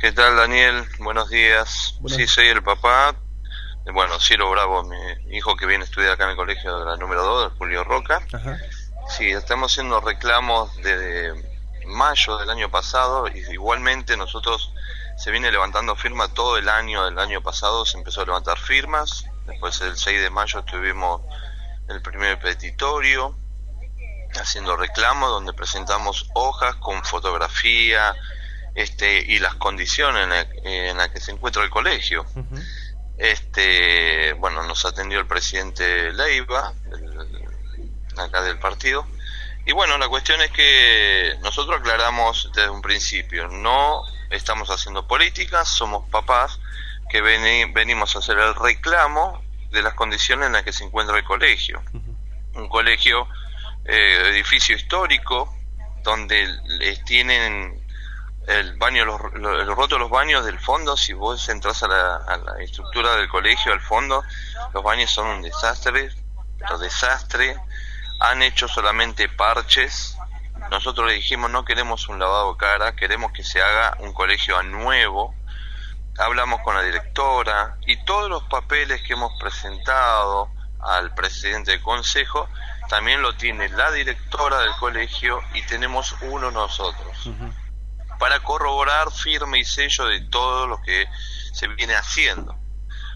¿Qué tal, Daniel? Buenos días. Sí, soy el papá. Bueno, Ciro Bravo, mi hijo que viene a estudiar acá en el colegio de la número 2, Julio Roca. Sí, estamos haciendo reclamos desde mayo del año pasado y igualmente nosotros se viene levantando firma todo el año del año pasado, se empezó a levantar firmas. Después el 6 de mayo tuvimos el primer petitorio haciendo reclamos donde presentamos hojas con fotografía, este, y las condiciones en las que se encuentra el colegio. Este, bueno, nos atendió el presidente Leiva, acá del partido, y bueno, la cuestión es que nosotros aclaramos desde un principio, no estamos haciendo política, somos papás que venimos a hacer el reclamo de las condiciones en las que se encuentra el colegio. Un colegio, eh, edificio histórico, donde les tienen el baño, los, los, rotos los baños del fondo, si vos entras a la, estructura del colegio, al fondo, los baños son un desastre, un desastre, han hecho solamente parches, nosotros le dijimos no queremos un lavado cara, queremos que se haga un colegio a nuevo, hablamos con la directora y todos los papeles que hemos presentado al presidente del consejo, también lo tiene la directora del colegio y tenemos uno nosotros para corroborar firme y sello de todo lo que se viene haciendo.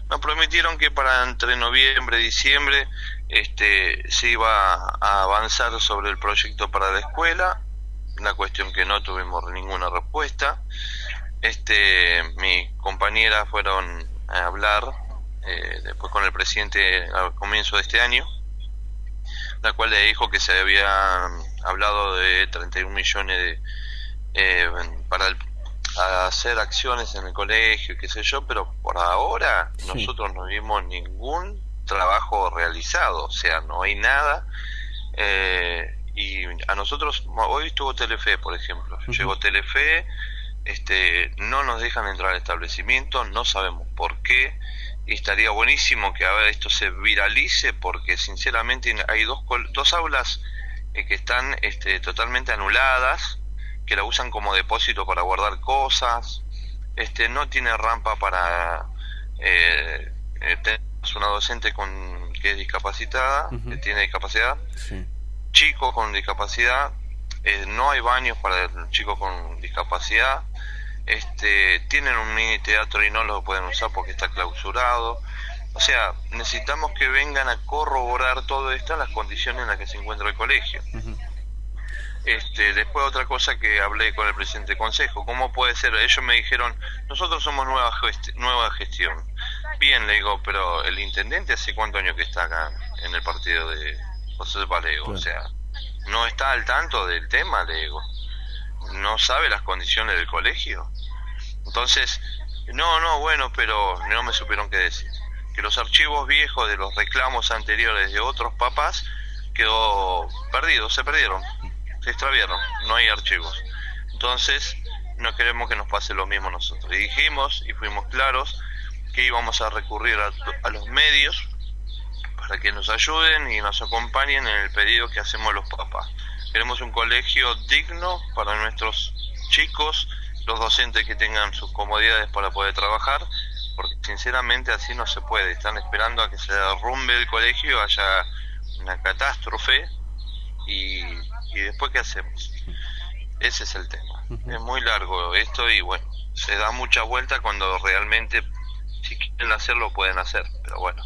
Nos prometieron que para entre noviembre y diciembre este, se iba a avanzar sobre el proyecto para la escuela, una cuestión que no tuvimos ninguna respuesta. Este, mis compañeras fueron a hablar eh, después con el presidente al comienzo de este año, la cual le dijo que se había hablado de 31 millones de, eh, para hacer acciones en el colegio, qué sé yo, pero por ahora nosotros no vimos ningún trabajo realizado, o sea, no hay nada. Eh, y a nosotros, hoy estuvo Telefe, por ejemplo, llegó Telefe, este, no nos dejan entrar al establecimiento, no sabemos por qué, y estaría buenísimo que ahora esto se viralice, porque sinceramente hay dos, dos aulas eh, que están este, totalmente anuladas, que la usan como depósito para guardar cosas, este no tiene rampa para eh, eh tenemos una docente con que es discapacitada, que tiene discapacidad, chicos con discapacidad, eh, no hay baños para chicos con discapacidad, este tienen un mini teatro y no lo pueden usar porque está clausurado. O sea, necesitamos que vengan a corroborar todo esto en las condiciones en las que se encuentra el colegio. Este, después otra cosa que hablé con el presidente del consejo, ¿cómo puede ser? Ellos me dijeron, nosotros somos nueva, nueva gestión. Bien, le digo, pero el intendente hace cuántos años que está acá en el partido de José Valego, o sea, no está al tanto del tema, le digo, no sabe las condiciones del colegio. Entonces, no, no, bueno, pero no me supieron qué decir. Que los archivos viejos de los reclamos anteriores de otros papás quedó perdidos, se perdieron se extraviaron, no hay archivos. Entonces, no queremos que nos pase lo mismo nosotros. Y dijimos y fuimos claros que íbamos a recurrir a, los medios para que nos ayuden y nos acompañen en el pedido que hacemos los papás. Queremos un colegio digno para nuestros chicos, los docentes que tengan sus comodidades para poder trabajar, porque sinceramente así no se puede. Están esperando a que se derrumbe el colegio, haya una catástrofe y ¿Y después qué hacemos? Ese es el tema. Es muy largo esto y bueno, se da mucha vuelta cuando realmente si quieren hacerlo pueden hacer, pero bueno.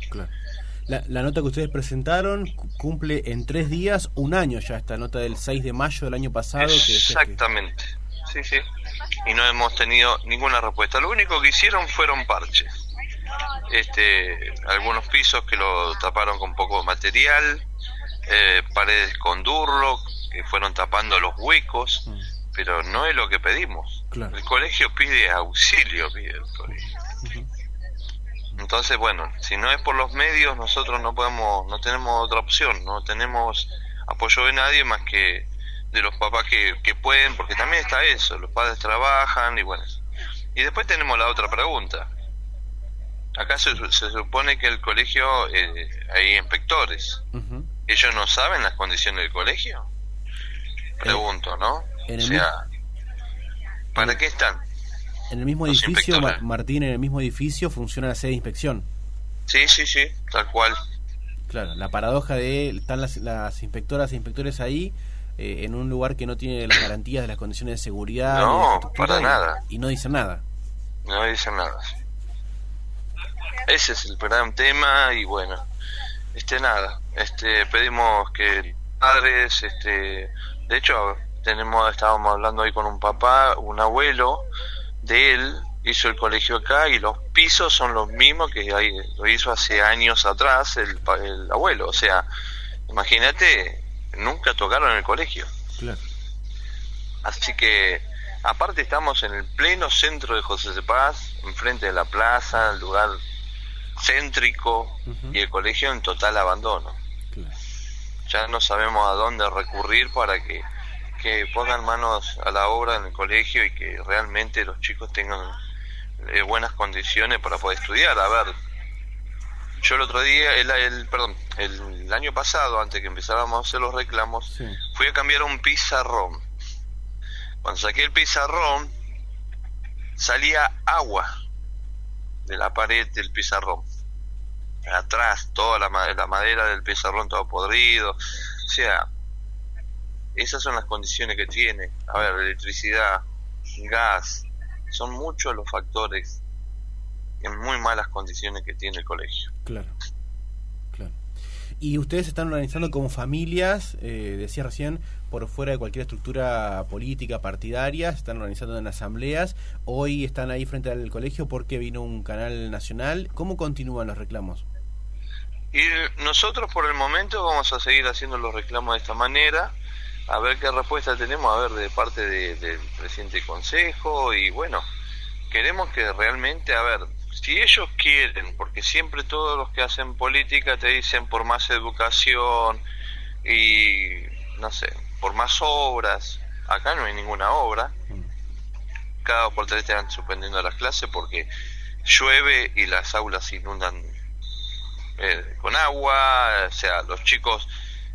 La, nota que ustedes presentaron cumple en tres días un año ya, esta nota del 6 de mayo del año pasado. Exactamente, sí, sí. Y no hemos tenido ninguna respuesta. Lo único que hicieron fueron parches. Este, algunos pisos que lo taparon con poco material, eh, paredes con durlo, que fueron tapando los huecos, mm. pero no es lo que pedimos. El colegio pide auxilio, pide el colegio. Entonces, bueno, si no es por los medios, nosotros no podemos, no tenemos otra opción, no tenemos apoyo de nadie más que de los papás que, que pueden, porque también está eso, los padres trabajan y bueno. Y después tenemos la otra pregunta. Acá se, supone que el colegio eh, hay inspectores. ¿Ellos no saben las condiciones del colegio? Pregunto, ¿no? O sea, ¿para qué están? En el mismo edificio, Martín, en el mismo edificio funciona la sede de inspección. Sí, sí, sí, tal cual. Claro, la paradoja de están las, las inspectoras e inspectores ahí eh, en un lugar que no tiene las garantías de las condiciones de seguridad. No, para nada. Y no dicen nada. No dicen nada. Ese es el gran tema y bueno, este nada, este pedimos que padres, este, de hecho tenemos estábamos hablando ahí con un papá, un abuelo de él hizo el colegio acá y los pisos son los mismos que ahí, lo hizo hace años atrás el, el abuelo, o sea, imagínate, nunca tocaron en el colegio. Claro. Así que aparte estamos en el pleno centro de José de Paz, enfrente de la plaza, el lugar céntrico y el colegio en total abandono. Ya no sabemos a dónde recurrir para que, que pongan manos a la obra en el colegio y que realmente los chicos tengan eh, buenas condiciones para poder estudiar. A ver, yo el otro día, el, el perdón, el, año pasado, antes que empezáramos a hacer los reclamos, fui a cambiar un pizarrón. Cuando saqué el pizarrón, salía agua de la pared del pizarrón. Atrás, toda la, madera del pizarrón todo podrido. O sea, esas son las condiciones que tiene. A ver, electricidad, gas, son muchos los factores en muy malas condiciones que tiene el colegio. Claro, claro. Y ustedes están organizando como familias, eh, decía recién, por fuera de cualquier estructura política, partidaria, están organizando en asambleas. Hoy están ahí frente al colegio porque vino un canal nacional. ¿Cómo continúan los reclamos? Y nosotros por el momento vamos a seguir haciendo los reclamos de esta manera, a ver qué respuesta tenemos, a ver de parte del presidente consejo y bueno, queremos que realmente, a ver, si ellos quieren, porque siempre todos los que hacen política te dicen por más educación y no sé, por más obras, acá no hay ninguna obra, cada por están suspendiendo las clases porque llueve y las aulas inundan eh, con agua, o sea, los chicos,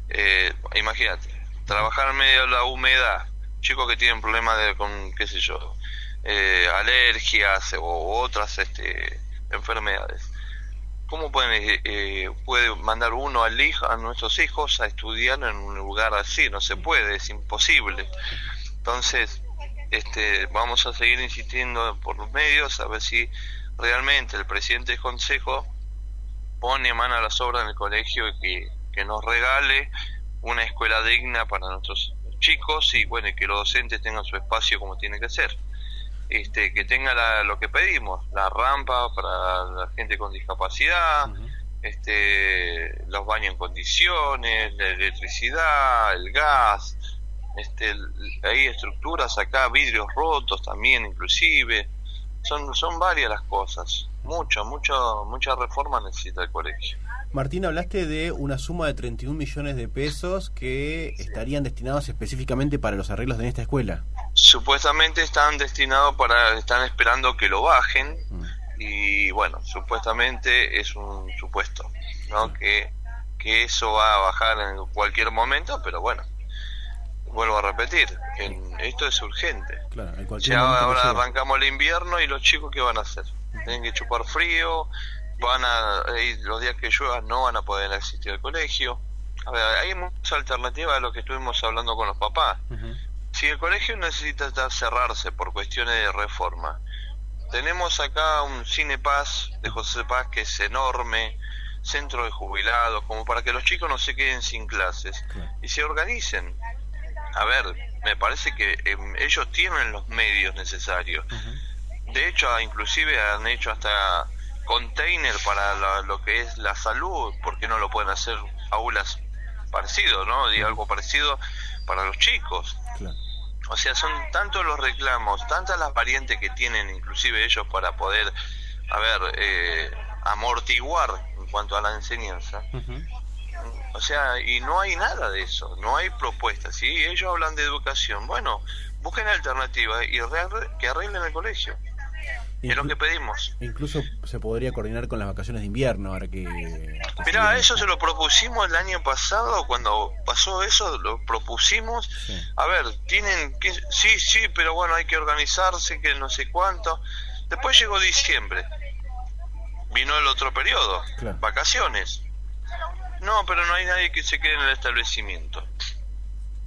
eh, imagínate, trabajar en medio de la humedad, chicos que tienen problemas de, con, qué sé yo, eh, alergias o otras este, enfermedades. ¿Cómo pueden, eh, eh, puede mandar uno al hijo, a nuestros hijos a estudiar en un lugar así? No se puede, es imposible. Entonces, este, vamos a seguir insistiendo por los medios a ver si realmente el presidente del consejo pone mano a las obras en el colegio y que, que nos regale una escuela digna para nuestros chicos y bueno, y que los docentes tengan su espacio como tiene que ser. Este, que tenga lo que pedimos, la rampa para la gente con discapacidad, este, los baños en condiciones, la electricidad, el gas, este, hay estructuras acá, vidrios rotos también inclusive, son, son varias las cosas, mucho, mucho, mucha reforma necesita el colegio. Martín, hablaste de una suma de 31 millones de pesos que estarían destinados específicamente para los arreglos de esta escuela. Supuestamente están destinados para, están esperando que lo bajen mm. y bueno, supuestamente es un supuesto, ¿no? Que, que eso va a bajar en cualquier momento, pero bueno, vuelvo a repetir, esto es urgente. Claro, en cualquier ya ahora arrancamos el invierno y los chicos qué van a hacer? Tienen que chupar frío, van a los días que llueva no van a poder asistir al colegio. A ver, hay muchas alternativas a lo que estuvimos hablando con los papás. Si el colegio necesita cerrarse por cuestiones de reforma, tenemos acá un Cine Paz de José Paz que es enorme, centro de jubilados, como para que los chicos no se queden sin clases y se organicen. A ver, me parece que em, ellos tienen los medios necesarios. De hecho, inclusive han hecho hasta container para lo que es la salud, ¿por qué no lo pueden hacer aulas parecido, no? Digo, algo parecido para los chicos. O sea, son tantos los reclamos, tantas las variantes que tienen inclusive ellos para poder, a ver, eh, amortiguar en cuanto a la enseñanza. O sea, y no hay nada de eso, no hay propuestas. Si ellos hablan de educación, bueno, busquen alternativas y que arreglen el colegio. Es lo que pedimos. Incluso se podría coordinar con las vacaciones de invierno ahora que... Mirá, eso se lo propusimos el año pasado, cuando pasó eso, lo propusimos. A ver, tienen que... Sí, sí, pero bueno, hay que organizarse, que no sé cuánto. Después llegó diciembre. Vino el otro periodo, vacaciones. No, pero no hay nadie que se quede en el establecimiento.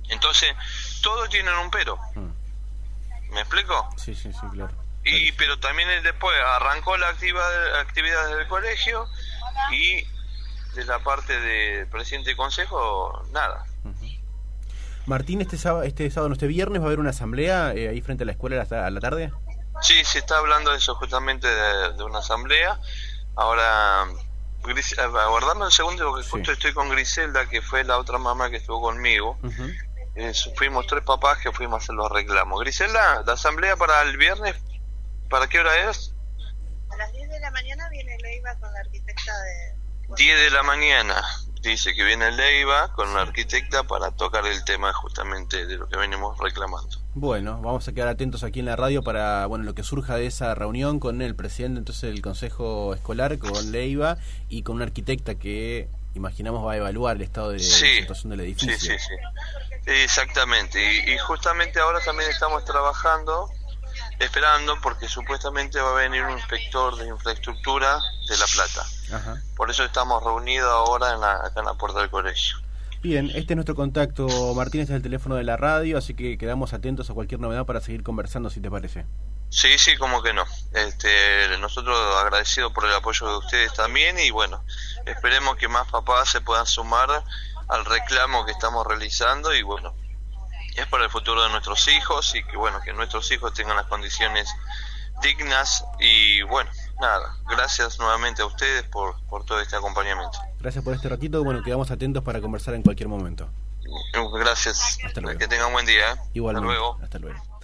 Entonces, todos tienen un pero. Mm. ¿Me explico? Sí, sí, sí, claro. Y, pero también después arrancó la actividad, actividad del colegio y de la parte del presidente de consejo, nada. Martín, este sábado, este sábado, este viernes, va a haber una asamblea eh, ahí frente a la escuela a la, tarde. Sí, se está hablando de eso justamente de, una asamblea. Ahora, Gris, aguardame un segundo porque justo estoy con Griselda, que fue la otra mamá que estuvo conmigo. Eh, fuimos tres papás que fuimos a hacer los reclamos. Griselda, la asamblea para el viernes, ¿para qué hora es? A las 10 de la mañana viene Leiva con la arquitecta de... 10 de la mañana, dice que viene Leiva con la arquitecta para tocar el tema justamente de lo que venimos reclamando. Bueno, vamos a quedar atentos aquí en la radio para bueno lo que surja de esa reunión con el presidente entonces del Consejo Escolar, con Leiva y con una arquitecta que imaginamos va a evaluar el estado de, situación del edificio. Sí, sí, sí. Exactamente. Y, justamente ahora también estamos trabajando, esperando, porque supuestamente va a venir un inspector de infraestructura de La Plata. Por eso estamos reunidos ahora en la, acá en la puerta del colegio. Bien, este es nuestro contacto, Martín, este es el teléfono de la radio, así que quedamos atentos a cualquier novedad para seguir conversando, si te parece. Sí, sí, como que no. Este, nosotros agradecidos por el apoyo de ustedes también y bueno, esperemos que más papás se puedan sumar al reclamo que estamos realizando y bueno, es para el futuro de nuestros hijos y que bueno, que nuestros hijos tengan las condiciones dignas y bueno, nada, gracias nuevamente a ustedes por, por todo este acompañamiento. Gracias por este ratito, bueno, quedamos atentos para conversar en cualquier momento. Gracias. Que tengan buen día. Igualmente. Hasta luego. Hasta luego.